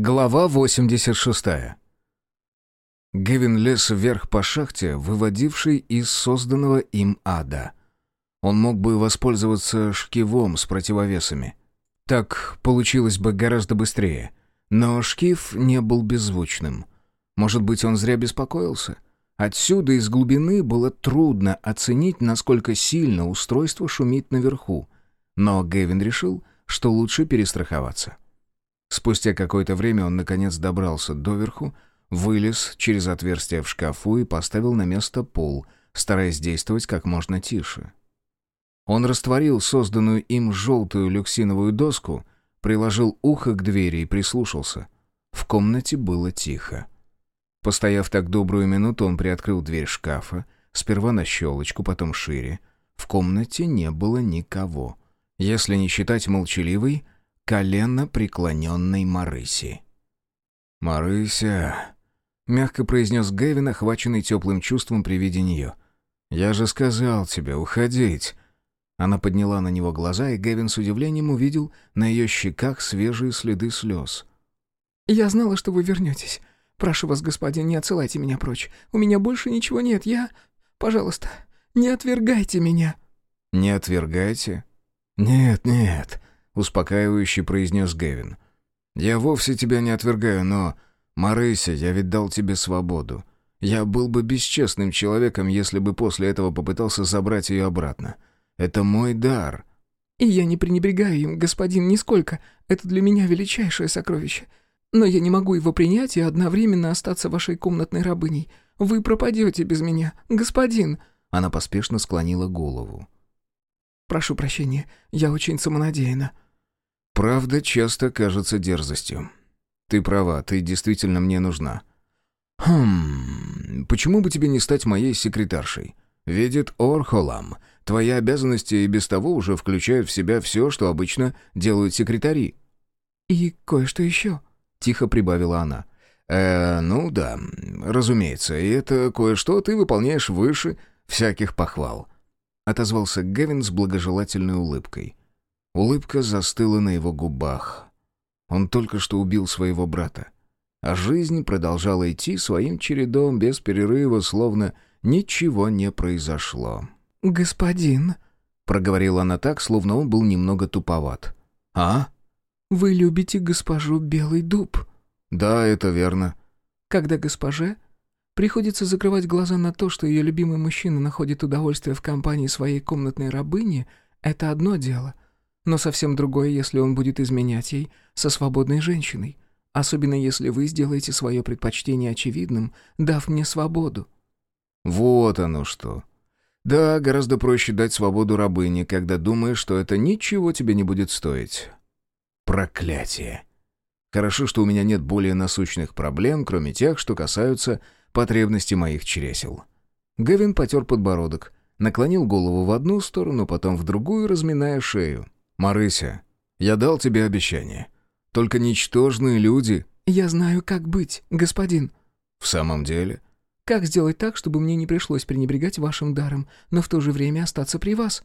Глава 86. Гевин лез вверх по шахте, выводившей из созданного им ада. Он мог бы воспользоваться шкивом с противовесами. Так получилось бы гораздо быстрее. Но шкив не был беззвучным. Может быть, он зря беспокоился? Отсюда, из глубины, было трудно оценить, насколько сильно устройство шумит наверху. Но Гевин решил, что лучше перестраховаться. Спустя какое-то время он, наконец, добрался доверху, вылез через отверстие в шкафу и поставил на место пол, стараясь действовать как можно тише. Он растворил созданную им желтую люксиновую доску, приложил ухо к двери и прислушался. В комнате было тихо. Постояв так добрую минуту, он приоткрыл дверь шкафа, сперва на щелочку, потом шире. В комнате не было никого. Если не считать молчаливой, колено преклоненной Марыси. «Марыся», — мягко произнес Гэвин, охваченный теплым чувством при виде нее. «Я же сказал тебе уходить». Она подняла на него глаза, и Гэвин с удивлением увидел на ее щеках свежие следы слез. «Я знала, что вы вернетесь. Прошу вас, господин, не отсылайте меня прочь. У меня больше ничего нет. Я... Пожалуйста, не отвергайте меня». «Не отвергайте?» «Нет, нет успокаивающе произнес Гевин. «Я вовсе тебя не отвергаю, но... Марыся, я ведь дал тебе свободу. Я был бы бесчестным человеком, если бы после этого попытался забрать ее обратно. Это мой дар». «И я не пренебрегаю им, господин, нисколько. Это для меня величайшее сокровище. Но я не могу его принять и одновременно остаться вашей комнатной рабыней. Вы пропадете без меня, господин». Она поспешно склонила голову. «Прошу прощения, я очень самонадеянна». Правда часто кажется дерзостью. Ты права, ты действительно мне нужна. Хм, почему бы тебе не стать моей секретаршей? Видит Орхолам. Твои обязанности и без того уже включают в себя все, что обычно делают секретари. И кое-что еще, тихо прибавила она. Э, ну да, разумеется, и это кое-что ты выполняешь выше всяких похвал. Отозвался Гевин с благожелательной улыбкой. Улыбка застыла на его губах. Он только что убил своего брата. А жизнь продолжала идти своим чередом без перерыва, словно ничего не произошло. «Господин», — проговорила она так, словно он был немного туповат. «А?» «Вы любите госпожу Белый Дуб?» «Да, это верно». «Когда госпоже приходится закрывать глаза на то, что ее любимый мужчина находит удовольствие в компании своей комнатной рабыни, это одно дело — но совсем другое, если он будет изменять ей со свободной женщиной. Особенно если вы сделаете свое предпочтение очевидным, дав мне свободу». «Вот оно что. Да, гораздо проще дать свободу рабыне, когда думаешь, что это ничего тебе не будет стоить. Проклятие. Хорошо, что у меня нет более насущных проблем, кроме тех, что касаются потребностей моих чресел». Гевин потер подбородок, наклонил голову в одну сторону, потом в другую, разминая шею. «Марыся, я дал тебе обещание. Только ничтожные люди...» «Я знаю, как быть, господин». «В самом деле?» «Как сделать так, чтобы мне не пришлось пренебрегать вашим даром, но в то же время остаться при вас?»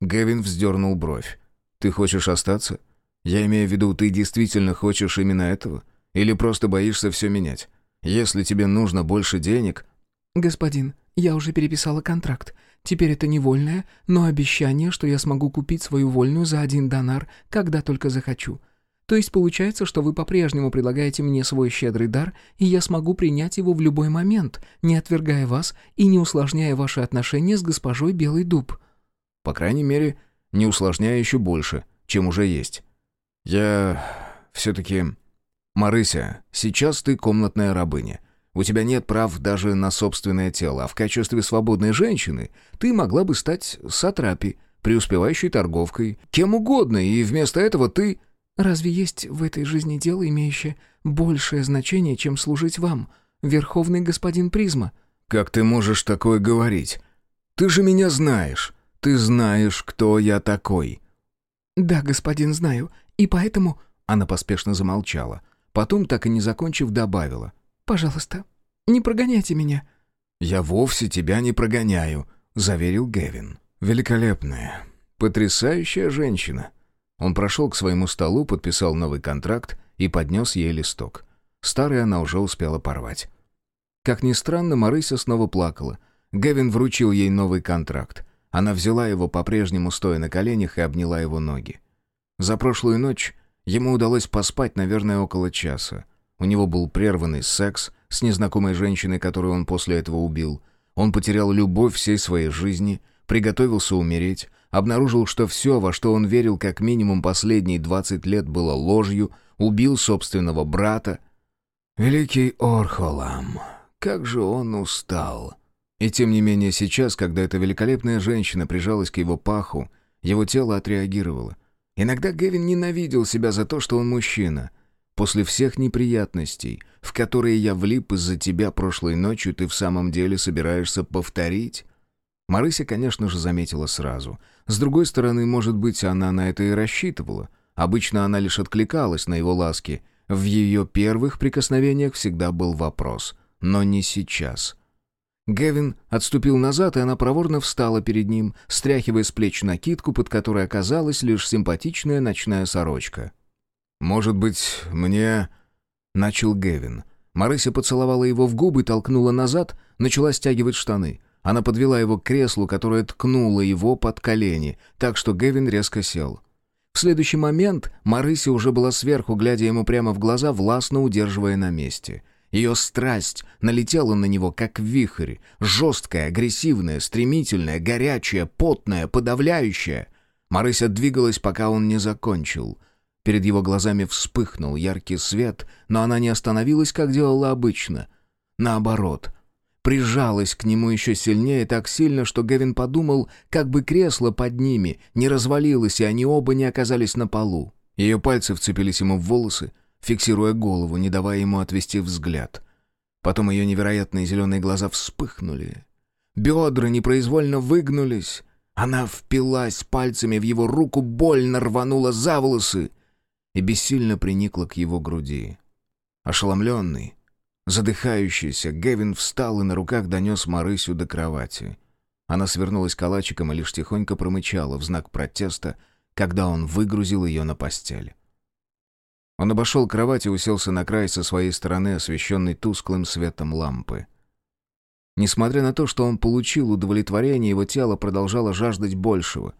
Гевин вздернул бровь. «Ты хочешь остаться? Я имею в виду, ты действительно хочешь именно этого? Или просто боишься все менять? Если тебе нужно больше денег...» «Господин, я уже переписала контракт. Теперь это не вольное, но обещание, что я смогу купить свою вольную за один донар, когда только захочу. То есть получается, что вы по-прежнему предлагаете мне свой щедрый дар, и я смогу принять его в любой момент, не отвергая вас и не усложняя ваши отношения с госпожой Белый Дуб». «По крайней мере, не усложняя еще больше, чем уже есть. Я... все-таки... Марыся, сейчас ты комнатная рабыня. У тебя нет прав даже на собственное тело, а в качестве свободной женщины ты могла бы стать сатрапи, преуспевающей торговкой, кем угодно, и вместо этого ты...» «Разве есть в этой жизни дело, имеющее большее значение, чем служить вам, верховный господин Призма?» «Как ты можешь такое говорить? Ты же меня знаешь. Ты знаешь, кто я такой». «Да, господин, знаю. И поэтому...» Она поспешно замолчала. Потом, так и не закончив, добавила. Пожалуйста, не прогоняйте меня». «Я вовсе тебя не прогоняю», — заверил Гевин. «Великолепная, потрясающая женщина». Он прошел к своему столу, подписал новый контракт и поднес ей листок. Старый она уже успела порвать. Как ни странно, Марыся снова плакала. Гевин вручил ей новый контракт. Она взяла его по-прежнему стоя на коленях и обняла его ноги. За прошлую ночь ему удалось поспать, наверное, около часа. У него был прерванный секс с незнакомой женщиной, которую он после этого убил. Он потерял любовь всей своей жизни, приготовился умереть, обнаружил, что все, во что он верил как минимум последние 20 лет, было ложью, убил собственного брата. Великий Орхолам, как же он устал. И тем не менее сейчас, когда эта великолепная женщина прижалась к его паху, его тело отреагировало. Иногда Гевин ненавидел себя за то, что он мужчина. После всех неприятностей, в которые я влип из-за тебя прошлой ночью, ты в самом деле собираешься повторить? Марыся, конечно же, заметила сразу. С другой стороны, может быть, она на это и рассчитывала. Обычно она лишь откликалась на его ласки. В ее первых прикосновениях всегда был вопрос. Но не сейчас. Гевин отступил назад, и она проворно встала перед ним, стряхивая с плеч накидку, под которой оказалась лишь симпатичная ночная сорочка. «Может быть, мне...» — начал Гевин. Марыся поцеловала его в губы, толкнула назад, начала стягивать штаны. Она подвела его к креслу, которое ткнуло его под колени, так что Гевин резко сел. В следующий момент Марыся уже была сверху, глядя ему прямо в глаза, властно удерживая на месте. Ее страсть налетела на него, как вихрь, жесткая, агрессивная, стремительная, горячая, потная, подавляющая. Марыся двигалась, пока он не закончил. Перед его глазами вспыхнул яркий свет, но она не остановилась, как делала обычно. Наоборот, прижалась к нему еще сильнее, так сильно, что Гевин подумал, как бы кресло под ними не развалилось, и они оба не оказались на полу. Ее пальцы вцепились ему в волосы, фиксируя голову, не давая ему отвести взгляд. Потом ее невероятные зеленые глаза вспыхнули. Бедра непроизвольно выгнулись. Она впилась пальцами в его руку, больно рванула за волосы и бессильно приникла к его груди. Ошеломленный, Задыхающийся, Гевин встал и на руках донес Марысю до кровати. Она свернулась калачиком и лишь тихонько промычала в знак протеста, когда он выгрузил ее на постель. Он обошел кровать и уселся на край со своей стороны, освещенный тусклым светом лампы. Несмотря на то, что он получил удовлетворение, его тело продолжало жаждать большего.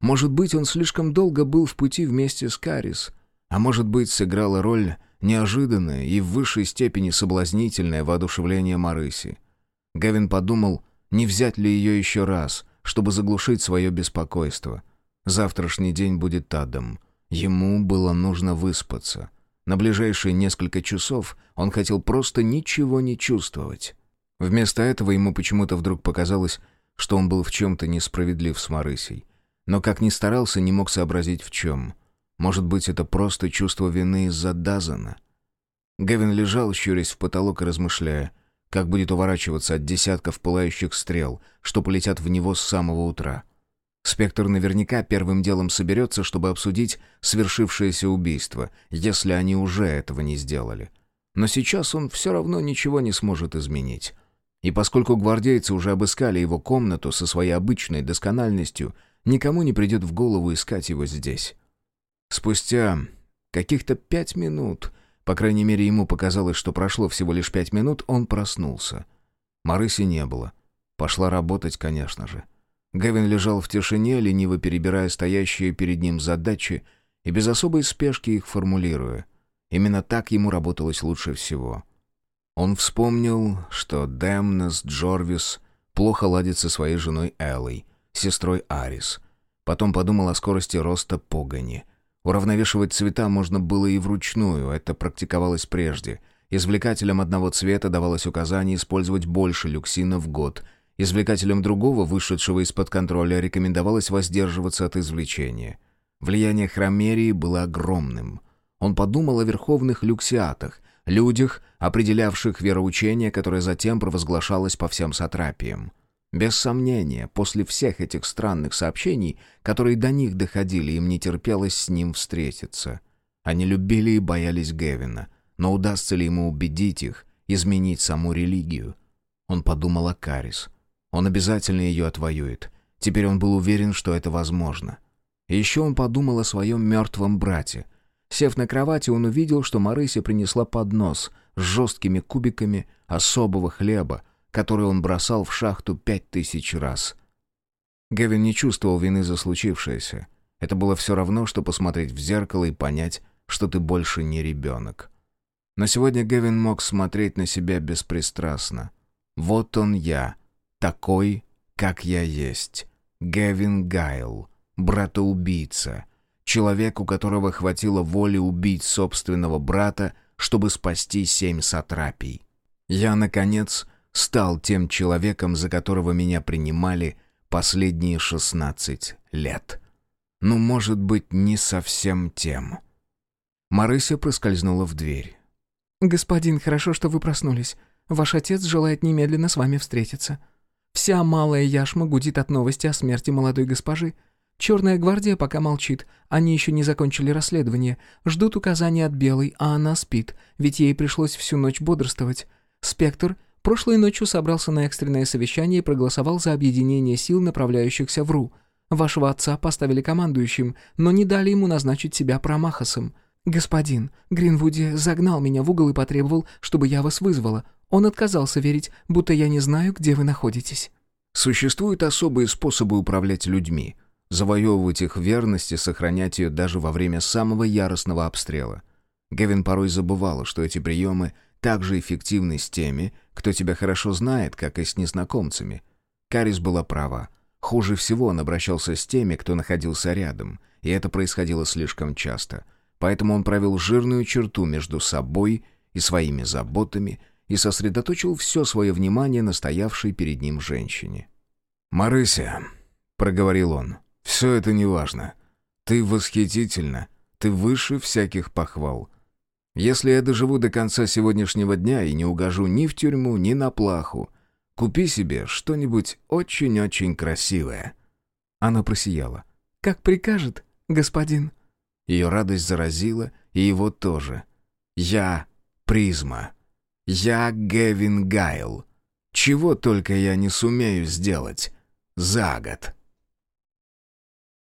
Может быть, он слишком долго был в пути вместе с Карис, а может быть, сыграла роль Неожиданное и в высшей степени соблазнительное воодушевление Марыси. Гавин подумал, не взять ли ее еще раз, чтобы заглушить свое беспокойство. Завтрашний день будет адом. Ему было нужно выспаться. На ближайшие несколько часов он хотел просто ничего не чувствовать. Вместо этого ему почему-то вдруг показалось, что он был в чем-то несправедлив с Марысей. Но как ни старался, не мог сообразить в чем. Может быть, это просто чувство вины из-за Дазана? Гевин лежал, щурясь в потолок и размышляя, как будет уворачиваться от десятков пылающих стрел, что полетят в него с самого утра. Спектр наверняка первым делом соберется, чтобы обсудить свершившееся убийство, если они уже этого не сделали. Но сейчас он все равно ничего не сможет изменить. И поскольку гвардейцы уже обыскали его комнату со своей обычной доскональностью, никому не придет в голову искать его здесь. Спустя каких-то пять минут, по крайней мере ему показалось, что прошло всего лишь пять минут, он проснулся. Марыси не было. Пошла работать, конечно же. Гевин лежал в тишине, лениво перебирая стоящие перед ним задачи и без особой спешки их формулируя. Именно так ему работалось лучше всего. Он вспомнил, что Демнес Джорвис плохо ладит со своей женой Эллой, сестрой Арис. Потом подумал о скорости роста погони — Уравновешивать цвета можно было и вручную, это практиковалось прежде. Извлекателям одного цвета давалось указание использовать больше люксина в год. Извлекателям другого, вышедшего из-под контроля, рекомендовалось воздерживаться от извлечения. Влияние хромерии было огромным. Он подумал о верховных люксиатах, людях, определявших вероучение, которое затем провозглашалось по всем сатрапиям. Без сомнения, после всех этих странных сообщений, которые до них доходили, им не терпелось с ним встретиться. Они любили и боялись Гевина, но удастся ли ему убедить их изменить саму религию? Он подумал о Карис. Он обязательно ее отвоюет. Теперь он был уверен, что это возможно. Еще он подумал о своем мертвом брате. Сев на кровати, он увидел, что Марыся принесла поднос с жесткими кубиками особого хлеба, который он бросал в шахту пять тысяч раз. Гевин не чувствовал вины за случившееся. Это было все равно, что посмотреть в зеркало и понять, что ты больше не ребенок. Но сегодня Гевин мог смотреть на себя беспристрастно. Вот он я, такой, как я есть. Гевин Гайл, братоубийца. Человек, у которого хватило воли убить собственного брата, чтобы спасти семь сатрапий. Я, наконец, стал тем человеком, за которого меня принимали последние шестнадцать лет. Ну, может быть, не совсем тем. Марыся проскользнула в дверь. «Господин, хорошо, что вы проснулись. Ваш отец желает немедленно с вами встретиться. Вся малая яшма гудит от новости о смерти молодой госпожи. Черная гвардия пока молчит, они еще не закончили расследование, ждут указаний от Белой, а она спит, ведь ей пришлось всю ночь бодрствовать. Спектр прошлой ночью собрался на экстренное совещание и проголосовал за объединение сил, направляющихся в РУ. Вашего отца поставили командующим, но не дали ему назначить себя промахасом. «Господин, Гринвуди загнал меня в угол и потребовал, чтобы я вас вызвала. Он отказался верить, будто я не знаю, где вы находитесь». Существуют особые способы управлять людьми. Завоевывать их верность и сохранять ее даже во время самого яростного обстрела. Гевин порой забывала, что эти приемы так же эффективны с теми, кто тебя хорошо знает, как и с незнакомцами. Карис была права. Хуже всего он обращался с теми, кто находился рядом, и это происходило слишком часто. Поэтому он провел жирную черту между собой и своими заботами – и сосредоточил все свое внимание на стоявшей перед ним женщине. «Марыся», — проговорил он, — «все это неважно. Ты восхитительна, ты выше всяких похвал. Если я доживу до конца сегодняшнего дня и не угожу ни в тюрьму, ни на плаху, купи себе что-нибудь очень-очень красивое». Она просияла. «Как прикажет, господин». Ее радость заразила, и его тоже. «Я — призма». Я Гевин Гайл. Чего только я не сумею сделать за год.